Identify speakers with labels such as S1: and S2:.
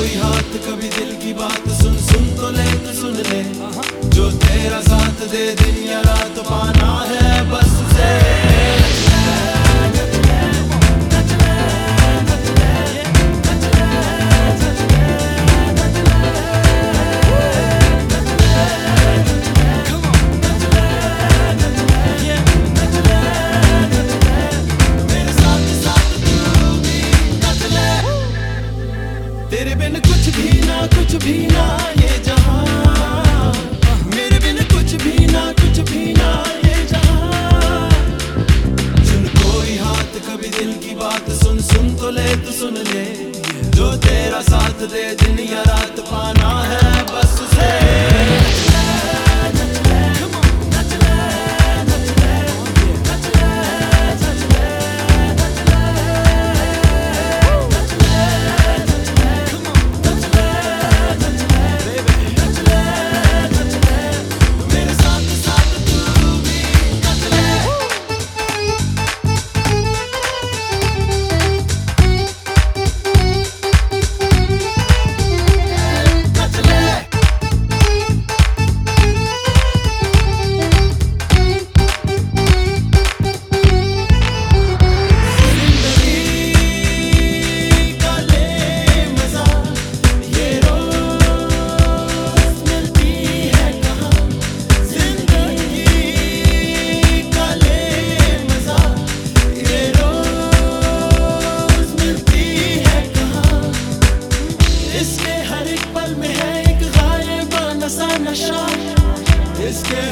S1: कोई हाथ, कभी दिल की बात सुन सुन तो ले तो सुन ले। जो तेरा साथ दे दिन या रात पा सुन ले जो तेरा साथ दे दिन या रात पाना है बस scared.